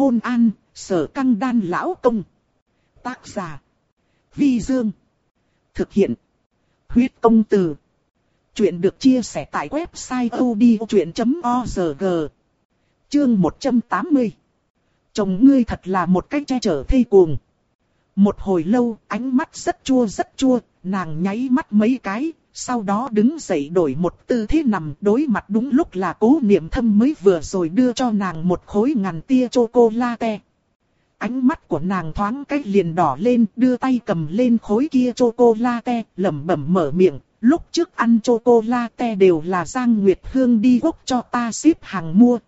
Hôn an, sở căng đan lão công. Tác giả. Vi Dương. Thực hiện. Huyết công từ. Chuyện được chia sẻ tại website odchuyện.org. Chương 180. Chồng ngươi thật là một cách che chở thây cuồng. Một hồi lâu, ánh mắt rất chua rất chua, nàng nháy mắt mấy cái, sau đó đứng dậy đổi một tư thế nằm đối mặt đúng lúc là cố niệm thâm mới vừa rồi đưa cho nàng một khối ngàn tia chocolate. Ánh mắt của nàng thoáng cách liền đỏ lên, đưa tay cầm lên khối kia chocolate, lẩm bẩm mở miệng. Lúc trước ăn chocolate đều là Giang Nguyệt Hương đi quốc cho ta ship hàng mua.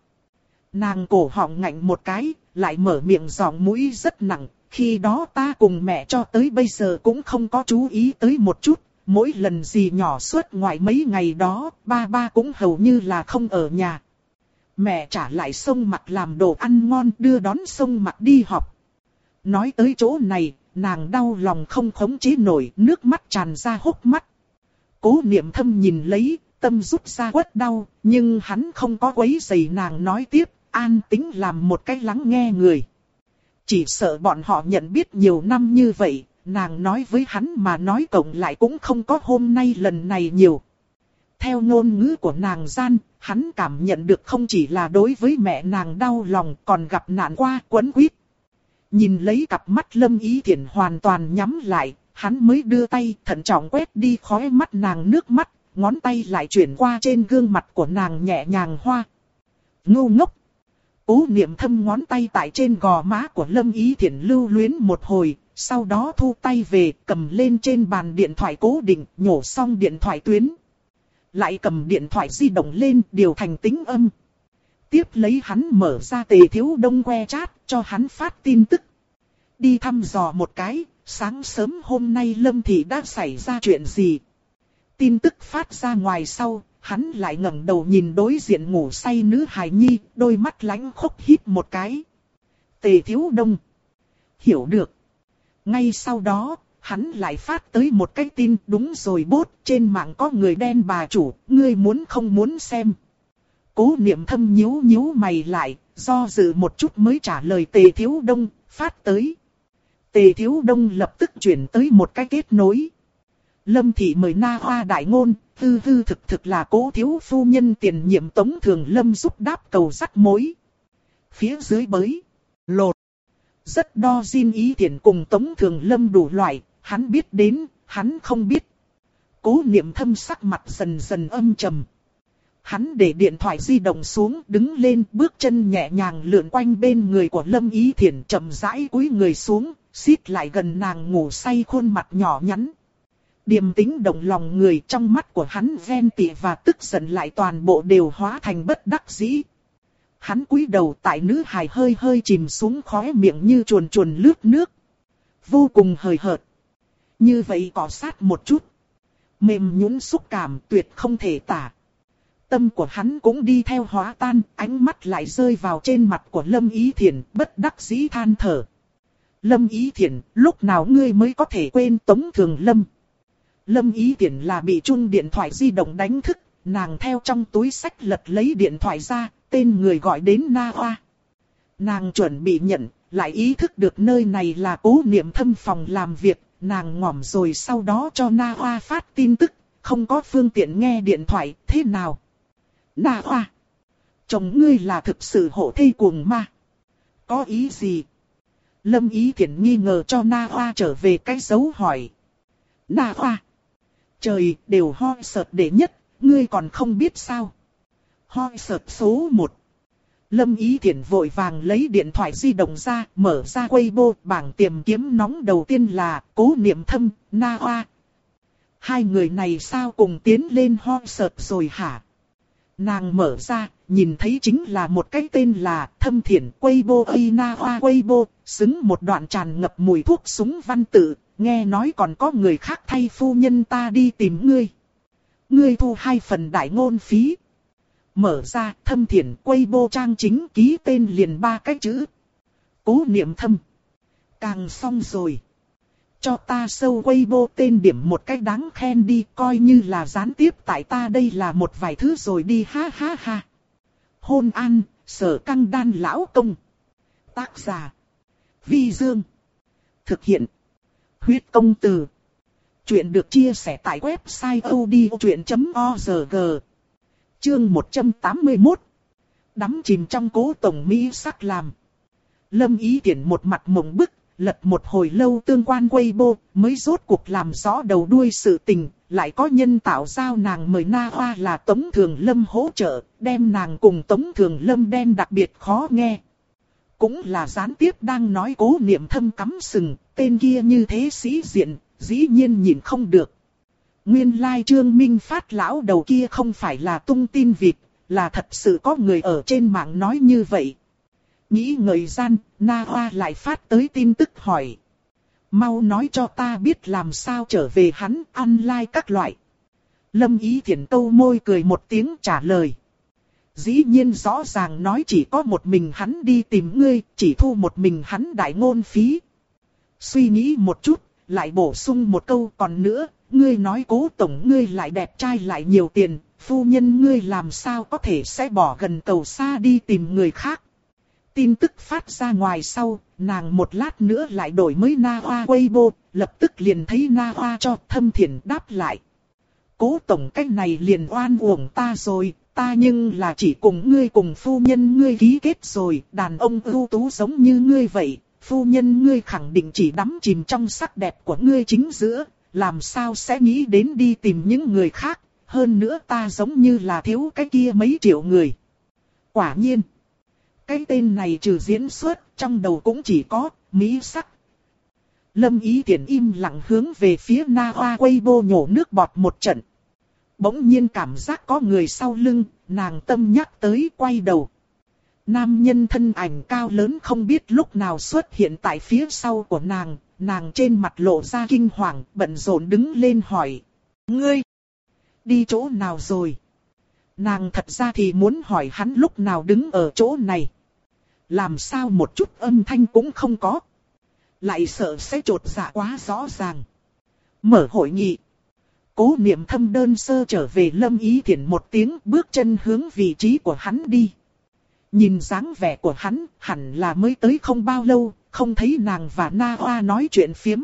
Nàng cổ họng ngạnh một cái, lại mở miệng giọng mũi rất nặng. Khi đó ta cùng mẹ cho tới bây giờ cũng không có chú ý tới một chút, Mỗi lần gì nhỏ suốt ngoài mấy ngày đó, ba ba cũng hầu như là không ở nhà. Mẹ trả lại sông mặt làm đồ ăn ngon đưa đón sông mặt đi học. Nói tới chỗ này, nàng đau lòng không khống chế nổi, nước mắt tràn ra hốc mắt. Cố niệm thâm nhìn lấy, tâm rút ra quất đau, nhưng hắn không có quấy giày nàng nói tiếp, an tính làm một cái lắng nghe người. Chỉ sợ bọn họ nhận biết nhiều năm như vậy, nàng nói với hắn mà nói cộng lại cũng không có hôm nay lần này nhiều. Theo ngôn ngữ của nàng gian, hắn cảm nhận được không chỉ là đối với mẹ nàng đau lòng còn gặp nạn qua quấn quýt. Nhìn lấy cặp mắt lâm ý thiện hoàn toàn nhắm lại, hắn mới đưa tay thận trọng quét đi khóe mắt nàng nước mắt, ngón tay lại chuyển qua trên gương mặt của nàng nhẹ nhàng hoa. Ngu ngốc! Cố niệm thâm ngón tay tại trên gò má của lâm ý thiện lưu luyến một hồi, sau đó thu tay về, cầm lên trên bàn điện thoại cố định, nhổ xong điện thoại tuyến. Lại cầm điện thoại di động lên, điều thành tính âm. Tiếp lấy hắn mở ra tề thiếu đông que chat, cho hắn phát tin tức. Đi thăm dò một cái, sáng sớm hôm nay Lâm Thị đã xảy ra chuyện gì. Tin tức phát ra ngoài sau, hắn lại ngẩng đầu nhìn đối diện ngủ say nữ hài nhi, đôi mắt lánh khốc hít một cái. Tề thiếu đông. Hiểu được. Ngay sau đó, hắn lại phát tới một cái tin đúng rồi bốt trên mạng có người đen bà chủ, ngươi muốn không muốn xem. Cố niệm thâm nhíu nhíu mày lại, do dự một chút mới trả lời tề thiếu đông, phát tới. Tề thiếu đông lập tức chuyển tới một cái kết nối. Lâm thị mời na hoa đại ngôn, tư tư thực thực là cố thiếu phu nhân tiền nhiệm tống thường lâm giúp đáp cầu rắc mối. Phía dưới bới, lột. Rất đo xin ý thiện cùng Tống Thường Lâm đủ loại, hắn biết đến, hắn không biết. Cố niệm thâm sắc mặt dần dần âm trầm. Hắn để điện thoại di động xuống, đứng lên, bước chân nhẹ nhàng lượn quanh bên người của Lâm Ý Thiển chậm rãi cúi người xuống, xít lại gần nàng ngủ say khuôn mặt nhỏ nhắn. Điềm tính động lòng người trong mắt của hắn ven tị và tức giận lại toàn bộ đều hóa thành bất đắc dĩ. Hắn cúi đầu tại nữ hài hơi hơi chìm xuống khóe miệng như chuồn chuồn lướt nước. Vô cùng hời hợt. Như vậy cọ sát một chút. Mềm nhũn xúc cảm tuyệt không thể tả. Tâm của hắn cũng đi theo hóa tan, ánh mắt lại rơi vào trên mặt của Lâm Ý Thiển, bất đắc dĩ than thở. Lâm Ý Thiển, lúc nào ngươi mới có thể quên Tống Thường Lâm? Lâm Ý Thiển là bị chung điện thoại di động đánh thức, nàng theo trong túi sách lật lấy điện thoại ra, tên người gọi đến Na Hoa. Nàng chuẩn bị nhận, lại ý thức được nơi này là cố niệm thâm phòng làm việc, nàng ngỏm rồi sau đó cho Na Hoa phát tin tức, không có phương tiện nghe điện thoại, thế nào? Na Hoa, chồng ngươi là thực sự hộ thê cuồng ma. Có ý gì? Lâm ý thiện nghi ngờ cho Na Hoa trở về cái dấu hỏi. Na Hoa, trời đều ho sợt để nhất, ngươi còn không biết sao? Hoi sợt số 1. Lâm Ý Thiển vội vàng lấy điện thoại di động ra, mở ra Weibo, bảng tìm kiếm nóng đầu tiên là Cố Niệm Thâm, Na Hoa. Hai người này sao cùng tiến lên hoi sợt rồi hả? Nàng mở ra, nhìn thấy chính là một cái tên là Thâm Thiển Weibo A Na Hoa Weibo, xứng một đoạn tràn ngập mùi thuốc súng văn tự, nghe nói còn có người khác thay phu nhân ta đi tìm ngươi. Ngươi thu hai phần đại ngôn phí. Mở ra thâm thiển quay bô trang chính ký tên liền ba cái chữ. Cố niệm thâm. Càng xong rồi. Cho ta sâu quay bô tên điểm một cách đáng khen đi coi như là gián tiếp tại ta đây là một vài thứ rồi đi ha ha ha. Hôn an, sở căng đan lão công. Tác giả. Vi Dương. Thực hiện. Huyết công từ. Chuyện được chia sẻ tại website odchuyện.org. Chương 181. Đắm chìm trong cố tổng Mỹ sắc làm. Lâm ý tiện một mặt mộng bức, lật một hồi lâu tương quan Weibo, mới rốt cuộc làm rõ đầu đuôi sự tình, lại có nhân tạo giao nàng mời Na Hoa là Tống Thường Lâm hỗ trợ, đem nàng cùng Tống Thường Lâm đen đặc biệt khó nghe. Cũng là gián tiếp đang nói cố niệm thâm cắm sừng, tên kia như thế sĩ diện, dĩ nhiên nhìn không được. Nguyên lai trương minh phát lão đầu kia không phải là tung tin vịt, là thật sự có người ở trên mạng nói như vậy. Nghĩ người gian, Na Hoa lại phát tới tin tức hỏi. Mau nói cho ta biết làm sao trở về hắn ăn lai các loại. Lâm ý thiện câu môi cười một tiếng trả lời. Dĩ nhiên rõ ràng nói chỉ có một mình hắn đi tìm ngươi, chỉ thu một mình hắn đại ngôn phí. Suy nghĩ một chút, lại bổ sung một câu còn nữa, ngươi nói cố tổng ngươi lại đẹp trai lại nhiều tiền, phu nhân ngươi làm sao có thể sẽ bỏ gần cầu xa đi tìm người khác. Tin tức phát ra ngoài sau, nàng một lát nữa lại đổi mới Na Hoa Weibo, lập tức liền thấy Na Hoa cho thâm thiện đáp lại. Cố tổng cách này liền oan uổng ta rồi, ta nhưng là chỉ cùng ngươi cùng phu nhân ngươi ký kết rồi, đàn ông ưu tú giống như ngươi vậy, phu nhân ngươi khẳng định chỉ đắm chìm trong sắc đẹp của ngươi chính giữa, làm sao sẽ nghĩ đến đi tìm những người khác, hơn nữa ta giống như là thiếu cái kia mấy triệu người. Quả nhiên, cái tên này trừ diễn xuất, trong đầu cũng chỉ có, mỹ sắc. Lâm ý tiện im lặng hướng về phía na hoa quay bô nhổ nước bọt một trận. Bỗng nhiên cảm giác có người sau lưng, nàng tâm nhắc tới quay đầu. Nam nhân thân ảnh cao lớn không biết lúc nào xuất hiện tại phía sau của nàng, nàng trên mặt lộ ra kinh hoàng, bận rộn đứng lên hỏi. Ngươi, đi chỗ nào rồi? Nàng thật ra thì muốn hỏi hắn lúc nào đứng ở chỗ này. Làm sao một chút âm thanh cũng không có. Lại sợ sẽ trột dạ quá rõ ràng. Mở hội nghị. Cố niệm thâm đơn sơ trở về lâm ý thiện một tiếng bước chân hướng vị trí của hắn đi. Nhìn dáng vẻ của hắn hẳn là mới tới không bao lâu, không thấy nàng và Na Hoa nói chuyện phiếm.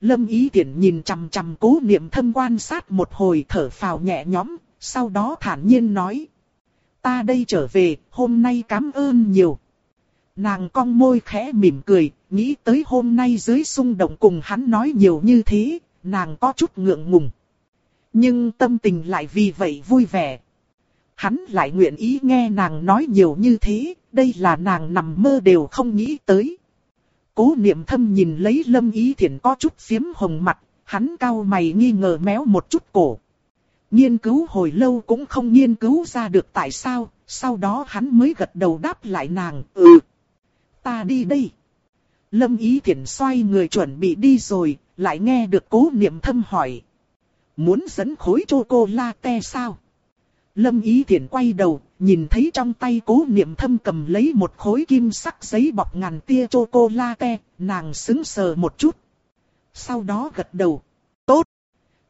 Lâm ý tiện nhìn chằm chằm cố niệm thâm quan sát một hồi thở phào nhẹ nhõm, sau đó thản nhiên nói. Ta đây trở về, hôm nay cảm ơn nhiều. Nàng cong môi khẽ mỉm cười, nghĩ tới hôm nay dưới xung động cùng hắn nói nhiều như thế, nàng có chút ngượng ngùng. Nhưng tâm tình lại vì vậy vui vẻ. Hắn lại nguyện ý nghe nàng nói nhiều như thế, đây là nàng nằm mơ đều không nghĩ tới. Cố niệm thâm nhìn lấy lâm ý thiện có chút phiếm hồng mặt, hắn cao mày nghi ngờ méo một chút cổ. Nghiên cứu hồi lâu cũng không nghiên cứu ra được tại sao, sau đó hắn mới gật đầu đáp lại nàng, ừ. Ta đi đây. Lâm ý thiện xoay người chuẩn bị đi rồi, lại nghe được cố niệm thâm hỏi. Muốn dẫn khối chocolate sao? Lâm ý thiện quay đầu, nhìn thấy trong tay cố niệm thâm cầm lấy một khối kim sắc giấy bọc ngàn tia chocolate, nàng sững sờ một chút. Sau đó gật đầu. Tốt!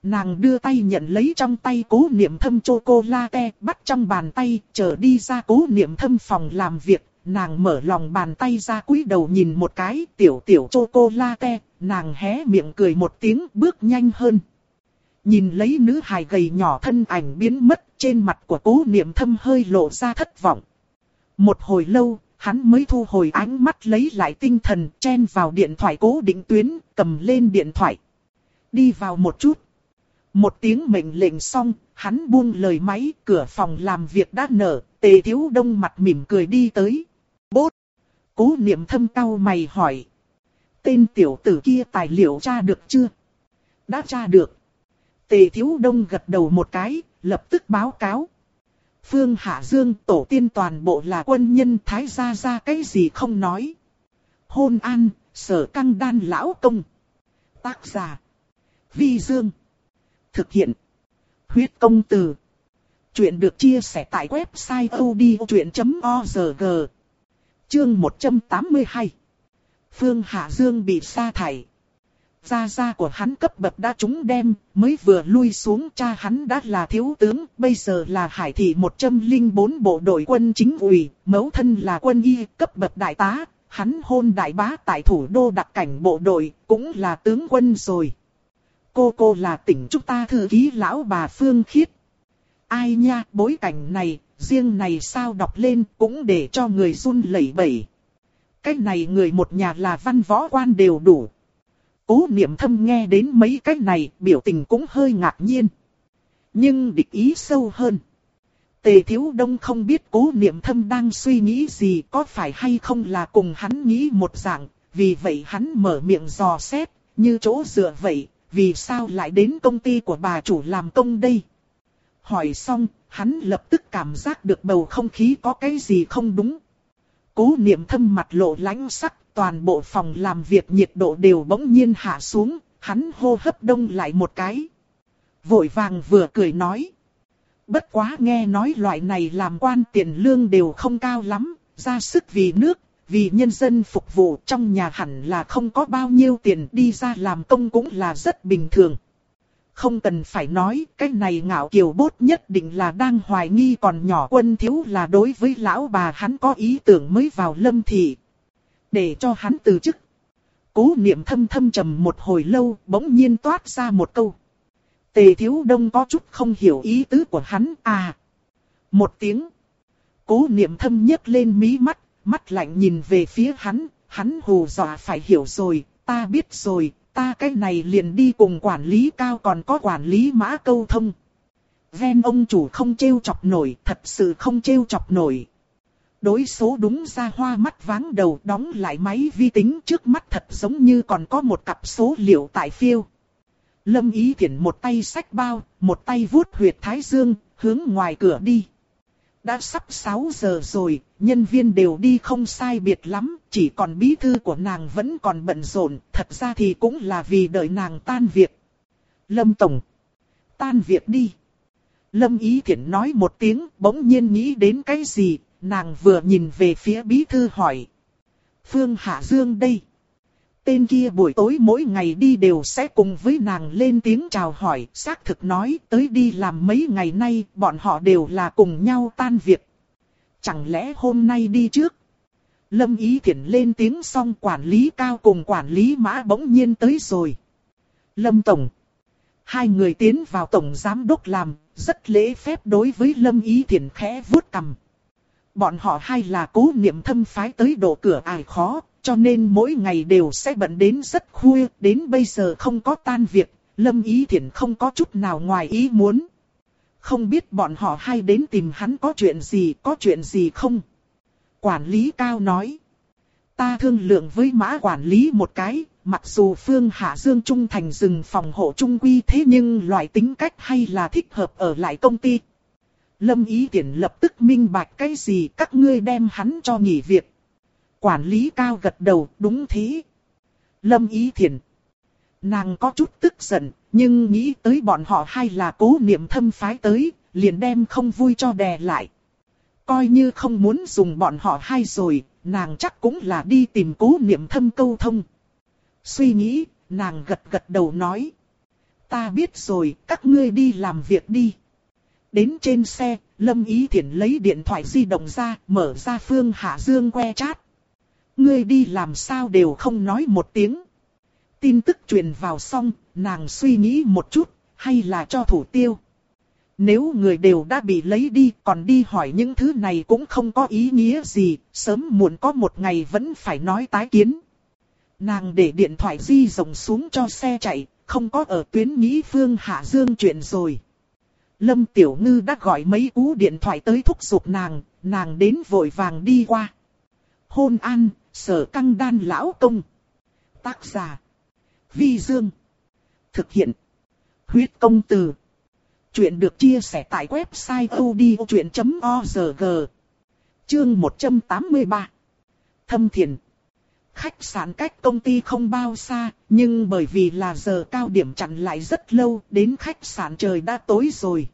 Nàng đưa tay nhận lấy trong tay cố niệm thâm chocolate, bắt trong bàn tay, trở đi ra cố niệm thâm phòng làm việc. Nàng mở lòng bàn tay ra cúi đầu nhìn một cái tiểu tiểu chocolate, nàng hé miệng cười một tiếng bước nhanh hơn. Nhìn lấy nữ hài gầy nhỏ thân ảnh biến mất trên mặt của cố niệm thâm hơi lộ ra thất vọng. Một hồi lâu, hắn mới thu hồi ánh mắt lấy lại tinh thần chen vào điện thoại cố định tuyến, cầm lên điện thoại. Đi vào một chút. Một tiếng mệnh lệnh xong, hắn buông lời máy, cửa phòng làm việc đã nở, tề thiếu đông mặt mỉm cười đi tới. Bốt! Cố niệm thâm cao mày hỏi. Tên tiểu tử kia tài liệu tra được chưa? Đã tra được. Tề Thiếu Đông gật đầu một cái, lập tức báo cáo. Phương Hạ Dương tổ tiên toàn bộ là quân nhân thái gia ra cái gì không nói. Hôn an, sở căng đan lão công. Tác giả. Vi Dương. Thực hiện. Huyết công từ. Chuyện được chia sẻ tại website odchuyện.org. Chương 182. Phương Hạ Dương bị sa thải. Gia gia của hắn cấp bậc đã trúng đem, mới vừa lui xuống cha hắn đã là thiếu tướng, bây giờ là hải thị 104 bộ đội quân chính ủy, mẫu thân là quân y, cấp bậc đại tá, hắn hôn đại bá tại thủ đô đặc cảnh bộ đội, cũng là tướng quân rồi. Cô cô là tỉnh chúng ta thư ký lão bà Phương Khiết. Ai nha, bối cảnh này, riêng này sao đọc lên cũng để cho người run lẩy bẩy. cách này người một nhà là văn võ quan đều đủ. Cố niệm thâm nghe đến mấy cái này, biểu tình cũng hơi ngạc nhiên. Nhưng địch ý sâu hơn. Tề Thiếu Đông không biết cố niệm thâm đang suy nghĩ gì có phải hay không là cùng hắn nghĩ một dạng, vì vậy hắn mở miệng dò xét, như chỗ dựa vậy, vì sao lại đến công ty của bà chủ làm công đây? Hỏi xong, hắn lập tức cảm giác được bầu không khí có cái gì không đúng. Cố niệm thâm mặt lộ lãnh sắc, toàn bộ phòng làm việc nhiệt độ đều bỗng nhiên hạ xuống, hắn hô hấp đông lại một cái. Vội vàng vừa cười nói. Bất quá nghe nói loại này làm quan tiền lương đều không cao lắm, ra sức vì nước, vì nhân dân phục vụ trong nhà hẳn là không có bao nhiêu tiền đi ra làm công cũng là rất bình thường. Không cần phải nói, cái này ngạo kiều bốt nhất định là đang hoài nghi còn nhỏ quân thiếu là đối với lão bà hắn có ý tưởng mới vào lâm thị. Để cho hắn từ chức. Cố niệm thâm thâm trầm một hồi lâu, bỗng nhiên toát ra một câu. Tề thiếu đông có chút không hiểu ý tứ của hắn à. Một tiếng. Cố niệm thâm nhấc lên mí mắt, mắt lạnh nhìn về phía hắn, hắn hù dọa phải hiểu rồi, ta biết rồi, ta cái này liền đi cùng quản lý cao còn có quản lý mã câu thông. Ven ông chủ không trêu chọc nổi, thật sự không trêu chọc nổi. Đối số đúng ra hoa mắt váng đầu đóng lại máy vi tính trước mắt thật giống như còn có một cặp số liệu tại phiêu. Lâm ý thiển một tay sách bao, một tay vuốt huyệt thái dương, hướng ngoài cửa đi. Đã sắp 6 giờ rồi, nhân viên đều đi không sai biệt lắm, chỉ còn bí thư của nàng vẫn còn bận rộn, thật ra thì cũng là vì đợi nàng tan việc. Lâm Tổng, tan việc đi. Lâm Ý Thiển nói một tiếng, bỗng nhiên nghĩ đến cái gì, nàng vừa nhìn về phía bí thư hỏi. Phương Hạ Dương đây. Tên kia buổi tối mỗi ngày đi đều sẽ cùng với nàng lên tiếng chào hỏi, xác thực nói tới đi làm mấy ngày nay bọn họ đều là cùng nhau tan việc. Chẳng lẽ hôm nay đi trước? Lâm Ý Thiển lên tiếng xong quản lý cao cùng quản lý mã bỗng nhiên tới rồi. Lâm Tổng. Hai người tiến vào Tổng Giám Đốc làm, rất lễ phép đối với Lâm Ý Thiển khẽ vuốt cầm. Bọn họ hay là cố niệm thâm phái tới độ cửa ải khó, cho nên mỗi ngày đều sẽ bận đến rất khuya, đến bây giờ không có tan việc, Lâm Ý Thiển không có chút nào ngoài ý muốn. Không biết bọn họ hay đến tìm hắn có chuyện gì, có chuyện gì không? Quản lý cao nói. Ta thương lượng với mã quản lý một cái, mặc dù Phương Hạ Dương Trung thành rừng phòng hộ trung quy thế nhưng loại tính cách hay là thích hợp ở lại công ty. Lâm Ý Tiễn lập tức minh bạch cái gì các ngươi đem hắn cho nghỉ việc. Quản lý cao gật đầu, đúng thế. Lâm Ý thiền, Nàng có chút tức giận, nhưng nghĩ tới bọn họ hay là cố niệm thâm phái tới, liền đem không vui cho đè lại. Coi như không muốn dùng bọn họ hay rồi, nàng chắc cũng là đi tìm cố niệm thâm câu thông. Suy nghĩ, nàng gật gật đầu nói. Ta biết rồi, các ngươi đi làm việc đi. Đến trên xe, Lâm Ý Thiển lấy điện thoại di động ra, mở ra Phương Hạ Dương que chat. Ngươi đi làm sao đều không nói một tiếng. Tin tức truyền vào xong, nàng suy nghĩ một chút, hay là cho thủ tiêu. Nếu người đều đã bị lấy đi còn đi hỏi những thứ này cũng không có ý nghĩa gì, sớm muộn có một ngày vẫn phải nói tái kiến. Nàng để điện thoại di rộng xuống cho xe chạy, không có ở tuyến nghĩ phương hạ dương chuyện rồi. Lâm Tiểu Ngư đã gọi mấy cú điện thoại tới thúc giục nàng, nàng đến vội vàng đi qua. Hôn an, sở căng đan lão công. Tác giả. Vi Dương. Thực hiện. Huyết công từ. Chuyện được chia sẻ tại website odchuyện.org. Chương 183. Thâm Thiền. Khách sạn cách công ty không bao xa, nhưng bởi vì là giờ cao điểm chặn lại rất lâu, đến khách sạn trời đã tối rồi.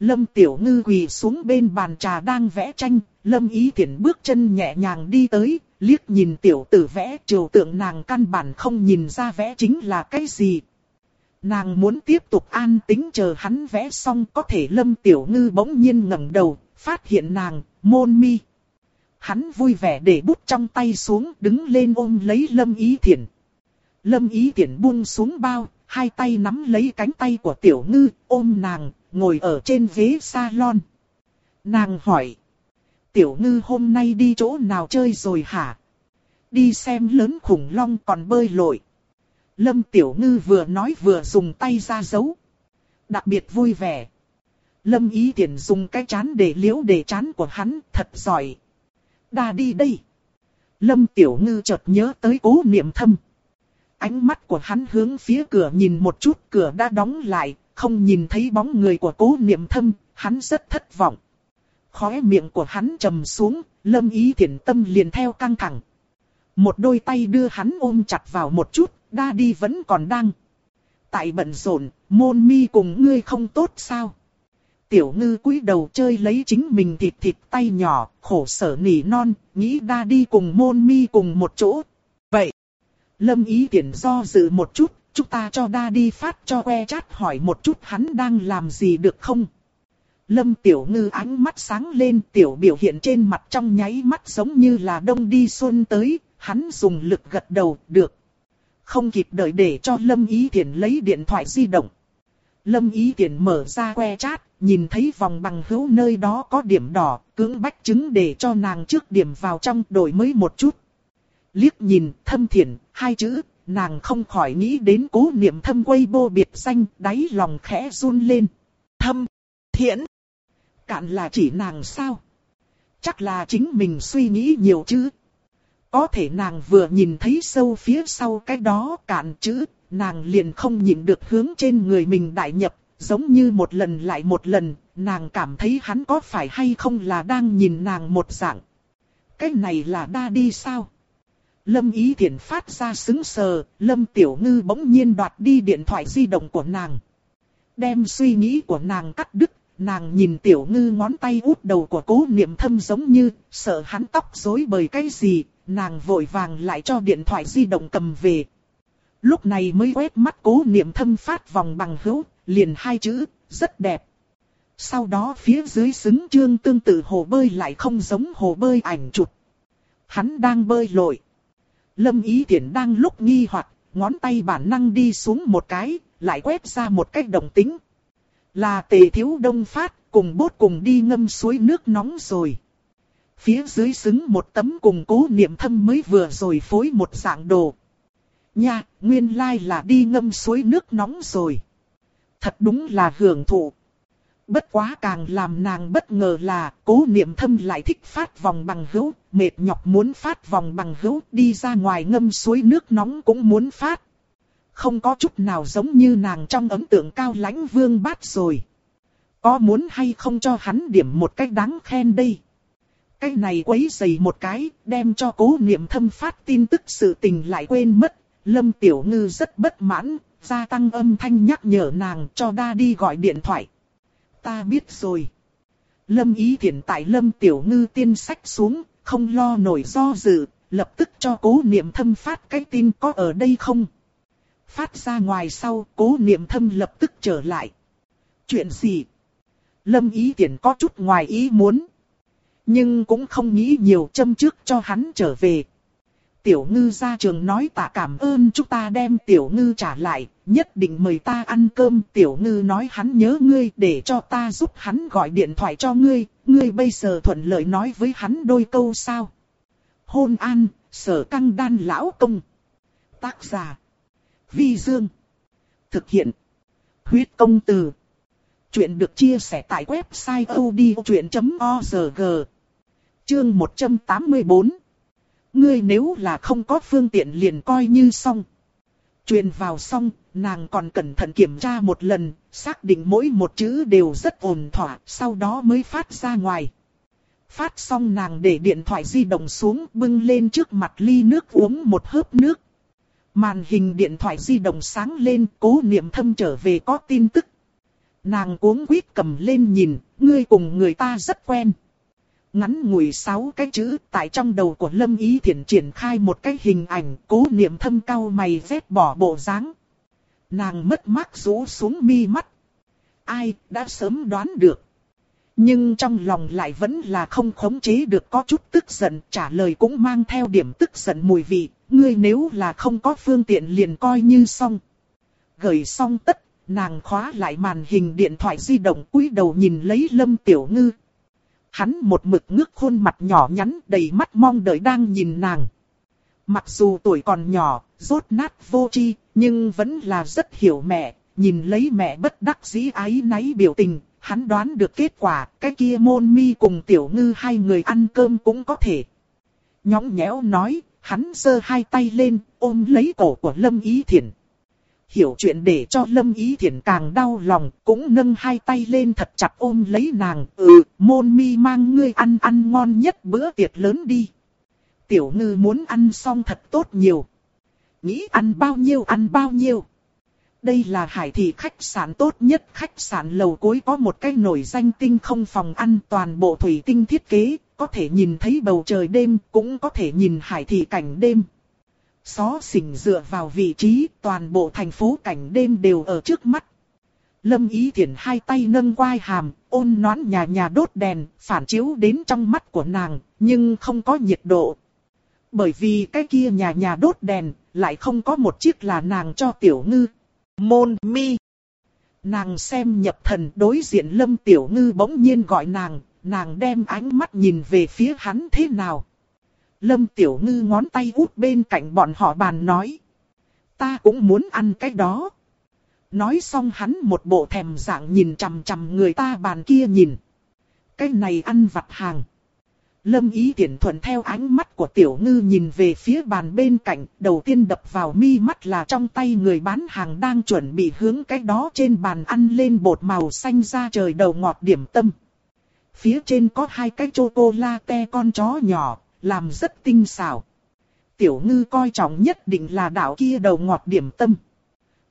Lâm Tiểu Ngư quỳ xuống bên bàn trà đang vẽ tranh, Lâm Ý Thiển bước chân nhẹ nhàng đi tới, liếc nhìn tiểu tử vẽ trừu tượng nàng căn bản không nhìn ra vẽ chính là cái gì. Nàng muốn tiếp tục an tính chờ hắn vẽ xong có thể Lâm Tiểu Ngư bỗng nhiên ngẩng đầu, phát hiện nàng, môn mi hắn vui vẻ để bút trong tay xuống đứng lên ôm lấy Lâm Ý Thiển. Lâm Ý Thiển buông xuống bao, hai tay nắm lấy cánh tay của Tiểu Ngư, ôm nàng, ngồi ở trên ghế salon. Nàng hỏi. Tiểu Ngư hôm nay đi chỗ nào chơi rồi hả? Đi xem lớn khủng long còn bơi lội. Lâm Tiểu Ngư vừa nói vừa dùng tay ra dấu. Đặc biệt vui vẻ. Lâm Ý thiển dùng cái chán để liễu để chán của hắn, thật giỏi. Đa đi đây. Lâm Tiểu Ngư chợt nhớ tới cố niệm thâm. Ánh mắt của hắn hướng phía cửa nhìn một chút, cửa đã đóng lại, không nhìn thấy bóng người của cố niệm thâm, hắn rất thất vọng. Khóe miệng của hắn trầm xuống, lâm ý thiện tâm liền theo căng thẳng. Một đôi tay đưa hắn ôm chặt vào một chút, đa đi vẫn còn đang. Tại bận rộn, môn mi cùng ngươi không tốt sao? Tiểu ngư cúi đầu chơi lấy chính mình thịt thịt tay nhỏ, khổ sở nỉ non, nghĩ đa đi cùng môn mi cùng một chỗ. Vậy, lâm ý tiện do dự một chút, chúng ta cho đa đi phát cho que chát hỏi một chút hắn đang làm gì được không? Lâm Tiểu Ngư ánh mắt sáng lên tiểu biểu hiện trên mặt trong nháy mắt giống như là đông đi xuân tới, hắn dùng lực gật đầu, được. Không kịp đợi để cho Lâm Ý Thiển lấy điện thoại di động. Lâm Ý Thiển mở ra que chat, nhìn thấy vòng bằng hữu nơi đó có điểm đỏ, cưỡng bách chứng để cho nàng trước điểm vào trong đổi mới một chút. Liếc nhìn, thâm thiển, hai chữ, nàng không khỏi nghĩ đến cố niệm thâm quay bô biệt danh, đáy lòng khẽ run lên. Thâm, thiện, cạn là chỉ nàng sao? Chắc là chính mình suy nghĩ nhiều chứ. Có thể nàng vừa nhìn thấy sâu phía sau cái đó cạn chữ, nàng liền không nhìn được hướng trên người mình đại nhập, giống như một lần lại một lần, nàng cảm thấy hắn có phải hay không là đang nhìn nàng một dạng. Cái này là đa đi sao? Lâm Ý Thiển phát ra xứng sờ, Lâm Tiểu Ngư bỗng nhiên đoạt đi điện thoại di động của nàng. Đem suy nghĩ của nàng cắt đứt, nàng nhìn Tiểu Ngư ngón tay út đầu của cố niệm thâm giống như, sợ hắn tóc rối bởi cái gì, nàng vội vàng lại cho điện thoại di động cầm về. Lúc này mới quét mắt cố niệm thâm phát vòng bằng hữu, liền hai chữ, rất đẹp. Sau đó phía dưới xứng chương tương tự hồ bơi lại không giống hồ bơi ảnh chụp. Hắn đang bơi lội. Lâm Ý Thiển đang lúc nghi hoặc, ngón tay bản năng đi xuống một cái, lại quét ra một cách đồng tính. Là tề thiếu đông phát, cùng bốt cùng đi ngâm suối nước nóng rồi. Phía dưới xứng một tấm cùng cố niệm thâm mới vừa rồi phối một dạng đồ. Nha, nguyên lai là đi ngâm suối nước nóng rồi. Thật đúng là hưởng thụ. Bất quá càng làm nàng bất ngờ là cố niệm thâm lại thích phát vòng bằng hữu, mệt nhọc muốn phát vòng bằng hữu, đi ra ngoài ngâm suối nước nóng cũng muốn phát. Không có chút nào giống như nàng trong ấn tượng cao lãnh vương bát rồi. Có muốn hay không cho hắn điểm một cách đáng khen đây? Cái này quấy dày một cái, đem cho cố niệm thâm phát tin tức sự tình lại quên mất. Lâm Tiểu Ngư rất bất mãn, gia tăng âm thanh nhắc nhở nàng cho đa đi gọi điện thoại. Ta biết rồi. Lâm ý thiện tại Lâm Tiểu Ngư tiên sách xuống, không lo nổi do dự, lập tức cho cố niệm thâm phát cái tin có ở đây không. Phát ra ngoài sau, cố niệm thâm lập tức trở lại. Chuyện gì? Lâm ý tiện có chút ngoài ý muốn. Nhưng cũng không nghĩ nhiều châm trước cho hắn trở về. Tiểu ngư ra trường nói tạ cảm ơn chúng ta đem tiểu ngư trả lại, nhất định mời ta ăn cơm. Tiểu ngư nói hắn nhớ ngươi để cho ta giúp hắn gọi điện thoại cho ngươi, ngươi bây giờ thuận lợi nói với hắn đôi câu sao. Hôn an, sở căng đan lão công. Tác giả. Vi Dương. Thực hiện. Huyết công từ. Chuyện được chia sẻ tại website odchuyện.org. Chương 184. Ngươi nếu là không có phương tiện liền coi như xong. Truyền vào xong, nàng còn cẩn thận kiểm tra một lần, xác định mỗi một chữ đều rất ổn thỏa, sau đó mới phát ra ngoài. Phát xong nàng để điện thoại di động xuống bưng lên trước mặt ly nước uống một hớp nước. Màn hình điện thoại di động sáng lên, cố niệm thâm trở về có tin tức. Nàng cuống quýt cầm lên nhìn, ngươi cùng người ta rất quen. Ngắn ngủi sáu cái chữ tại trong đầu của Lâm Ý Thiển triển khai một cái hình ảnh cố niệm thâm cao mày vét bỏ bộ dáng. Nàng mất mát rũ xuống mi mắt. Ai đã sớm đoán được. Nhưng trong lòng lại vẫn là không khống chế được có chút tức giận, trả lời cũng mang theo điểm tức giận mùi vị, ngươi nếu là không có phương tiện liền coi như xong. Gửi xong tất, nàng khóa lại màn hình điện thoại di động cúi đầu nhìn lấy Lâm Tiểu Ngư. Hắn một mực ngước khuôn mặt nhỏ nhắn đầy mắt mong đợi đang nhìn nàng. Mặc dù tuổi còn nhỏ, rốt nát vô chi, nhưng vẫn là rất hiểu mẹ, nhìn lấy mẹ bất đắc dĩ ái náy biểu tình, hắn đoán được kết quả, cái kia môn mi cùng tiểu ngư hai người ăn cơm cũng có thể. Nhõng nhẽo nói, hắn giơ hai tay lên, ôm lấy cổ của Lâm Ý Thiển. Hiểu chuyện để cho Lâm Ý Thiển càng đau lòng, cũng nâng hai tay lên thật chặt ôm lấy nàng. Ừ, môn mi mang ngươi ăn ăn ngon nhất bữa tiệc lớn đi. Tiểu ngư muốn ăn xong thật tốt nhiều. Nghĩ ăn bao nhiêu ăn bao nhiêu. Đây là hải thị khách sạn tốt nhất, khách sạn lầu cuối có một cái nổi danh tinh không phòng ăn toàn bộ thủy tinh thiết kế, có thể nhìn thấy bầu trời đêm, cũng có thể nhìn hải thị cảnh đêm. Xó xỉnh dựa vào vị trí, toàn bộ thành phố cảnh đêm đều ở trước mắt. Lâm Ý Thiển hai tay nâng quai hàm, ôn nón nhà nhà đốt đèn, phản chiếu đến trong mắt của nàng, nhưng không có nhiệt độ. Bởi vì cái kia nhà nhà đốt đèn, lại không có một chiếc là nàng cho tiểu ngư, Môn mi. Nàng xem nhập thần đối diện lâm tiểu ngư bỗng nhiên gọi nàng, nàng đem ánh mắt nhìn về phía hắn thế nào. Lâm tiểu ngư ngón tay út bên cạnh bọn họ bàn nói. Ta cũng muốn ăn cái đó. Nói xong hắn một bộ thèm dạng nhìn chằm chằm người ta bàn kia nhìn. Cái này ăn vặt hàng. Lâm ý tiện thuận theo ánh mắt của tiểu ngư nhìn về phía bàn bên cạnh, đầu tiên đập vào mi mắt là trong tay người bán hàng đang chuẩn bị hướng cái đó trên bàn ăn lên bột màu xanh ra trời đầu ngọt điểm tâm. Phía trên có hai cái chocolate con chó nhỏ, làm rất tinh xảo. Tiểu ngư coi trọng nhất định là đảo kia đầu ngọt điểm tâm.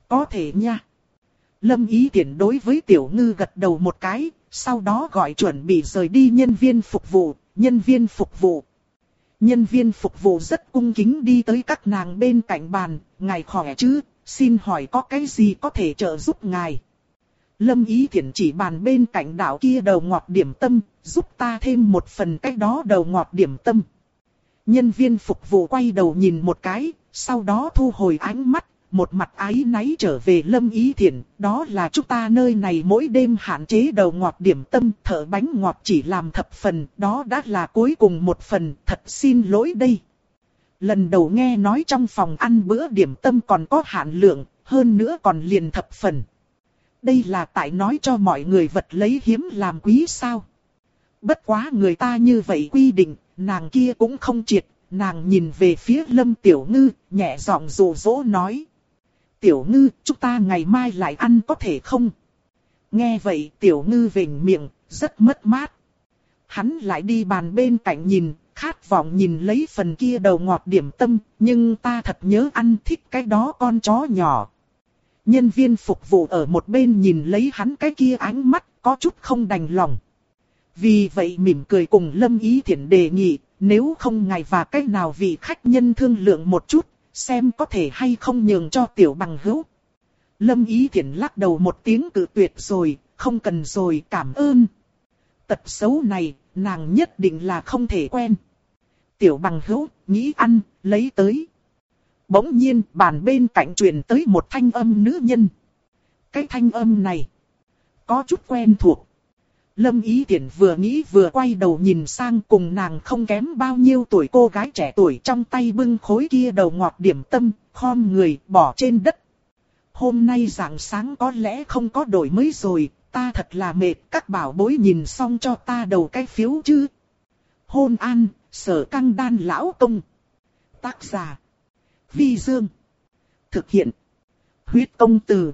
Có thể nha. Lâm ý tiện đối với tiểu ngư gật đầu một cái, sau đó gọi chuẩn bị rời đi nhân viên phục vụ, nhân viên phục vụ. Nhân viên phục vụ rất cung kính đi tới các nàng bên cạnh bàn, ngài khỏe chứ, xin hỏi có cái gì có thể trợ giúp ngài. Lâm Ý thiện chỉ bàn bên cạnh đảo kia đầu ngọt điểm tâm, giúp ta thêm một phần cách đó đầu ngọt điểm tâm. Nhân viên phục vụ quay đầu nhìn một cái, sau đó thu hồi ánh mắt, một mặt ái náy trở về lâm ý thiện, đó là chúng ta nơi này mỗi đêm hạn chế đầu ngọt điểm tâm, thợ bánh ngọt chỉ làm thập phần, đó đã là cuối cùng một phần, thật xin lỗi đây. Lần đầu nghe nói trong phòng ăn bữa điểm tâm còn có hạn lượng, hơn nữa còn liền thập phần. Đây là tại nói cho mọi người vật lấy hiếm làm quý sao. Bất quá người ta như vậy quy định, nàng kia cũng không triệt, nàng nhìn về phía lâm tiểu ngư, nhẹ giọng rủ rỗ nói. Tiểu ngư, chúng ta ngày mai lại ăn có thể không? Nghe vậy tiểu ngư vỉnh miệng, rất mất mát. Hắn lại đi bàn bên cạnh nhìn, khát vọng nhìn lấy phần kia đầu ngọt điểm tâm, nhưng ta thật nhớ ăn thích cái đó con chó nhỏ. Nhân viên phục vụ ở một bên nhìn lấy hắn cái kia ánh mắt, có chút không đành lòng. Vì vậy mỉm cười cùng Lâm Ý Thiển đề nghị, nếu không ngài và cách nào vị khách nhân thương lượng một chút, xem có thể hay không nhường cho tiểu bằng hữu. Lâm Ý Thiển lắc đầu một tiếng cự tuyệt rồi, không cần rồi cảm ơn. Tật xấu này, nàng nhất định là không thể quen. Tiểu bằng hữu, nghĩ ăn, lấy tới. Bỗng nhiên, bàn bên cạnh truyền tới một thanh âm nữ nhân. Cái thanh âm này, có chút quen thuộc. Lâm Ý Thiển vừa nghĩ vừa quay đầu nhìn sang cùng nàng không kém bao nhiêu tuổi cô gái trẻ tuổi trong tay bưng khối kia đầu ngọt điểm tâm, khom người bỏ trên đất. Hôm nay rạng sáng có lẽ không có đổi mới rồi, ta thật là mệt, các bảo bối nhìn xong cho ta đầu cái phiếu chứ. Hôn an, sở căng đan lão công. Tác giả. Vi Dương. Thực hiện. Huyết công từ.